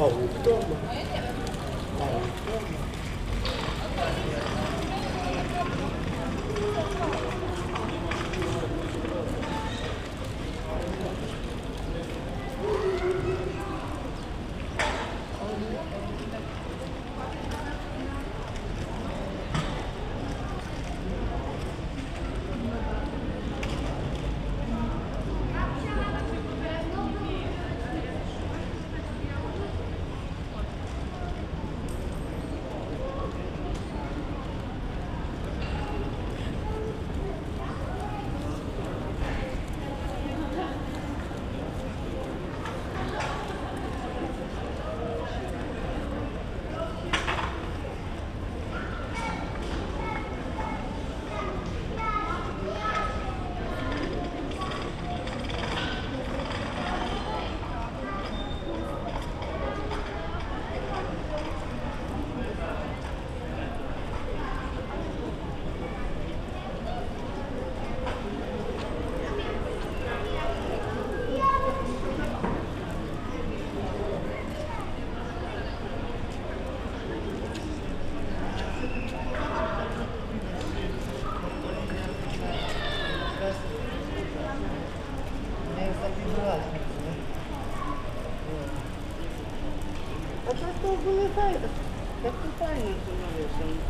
O, toma. O, toma. ごめんなさい。100歳になってです。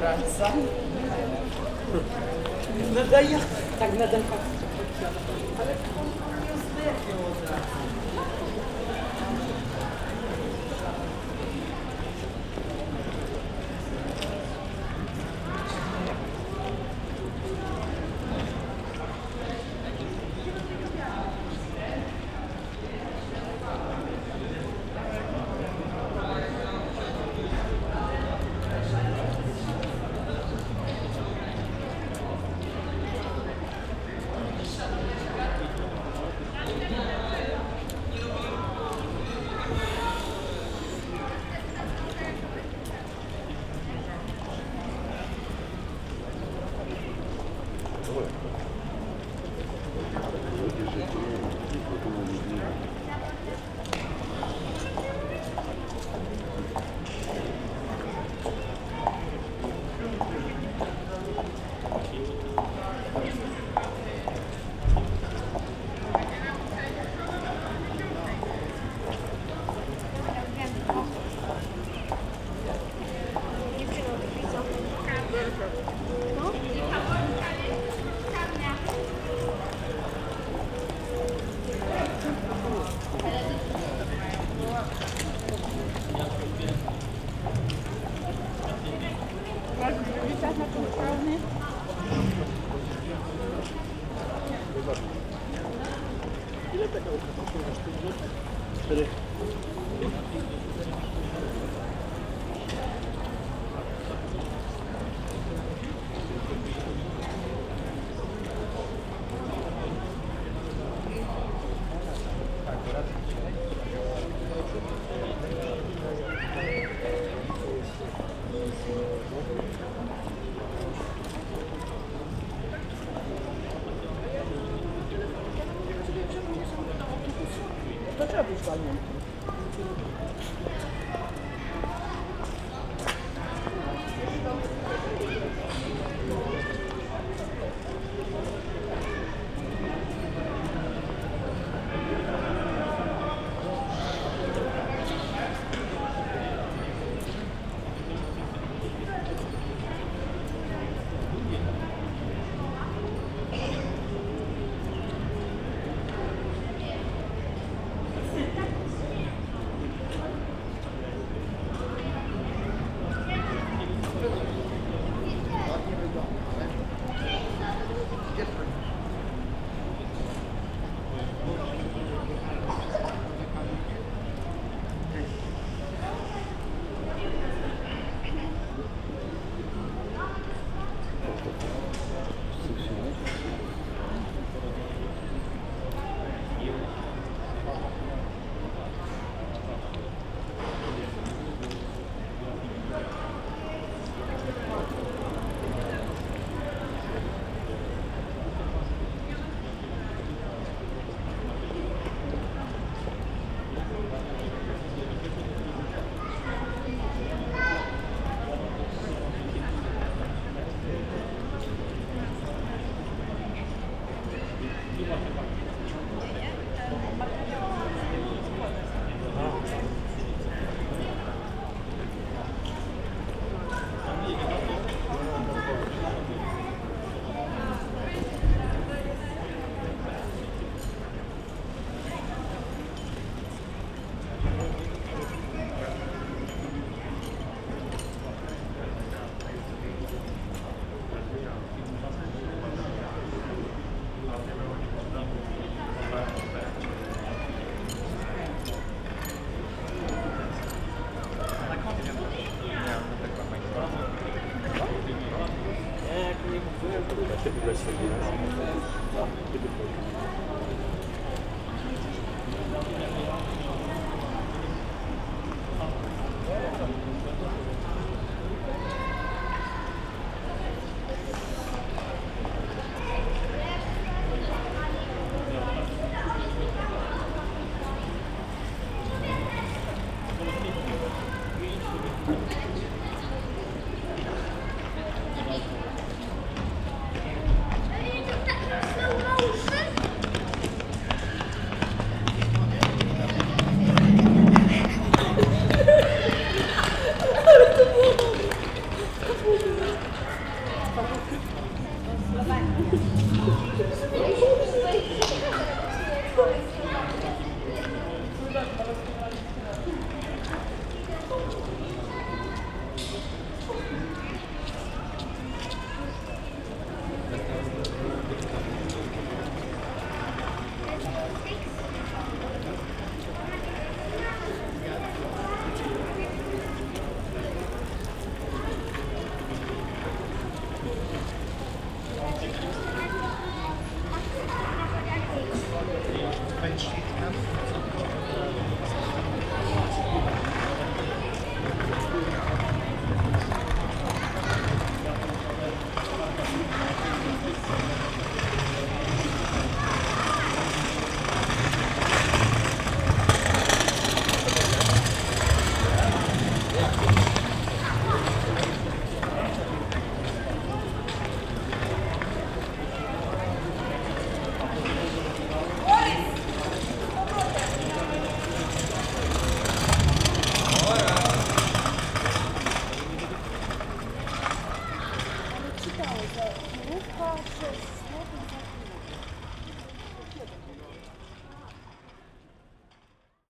нравится. Ну Надоел. Так, надо как-то. for the virtualmente. You.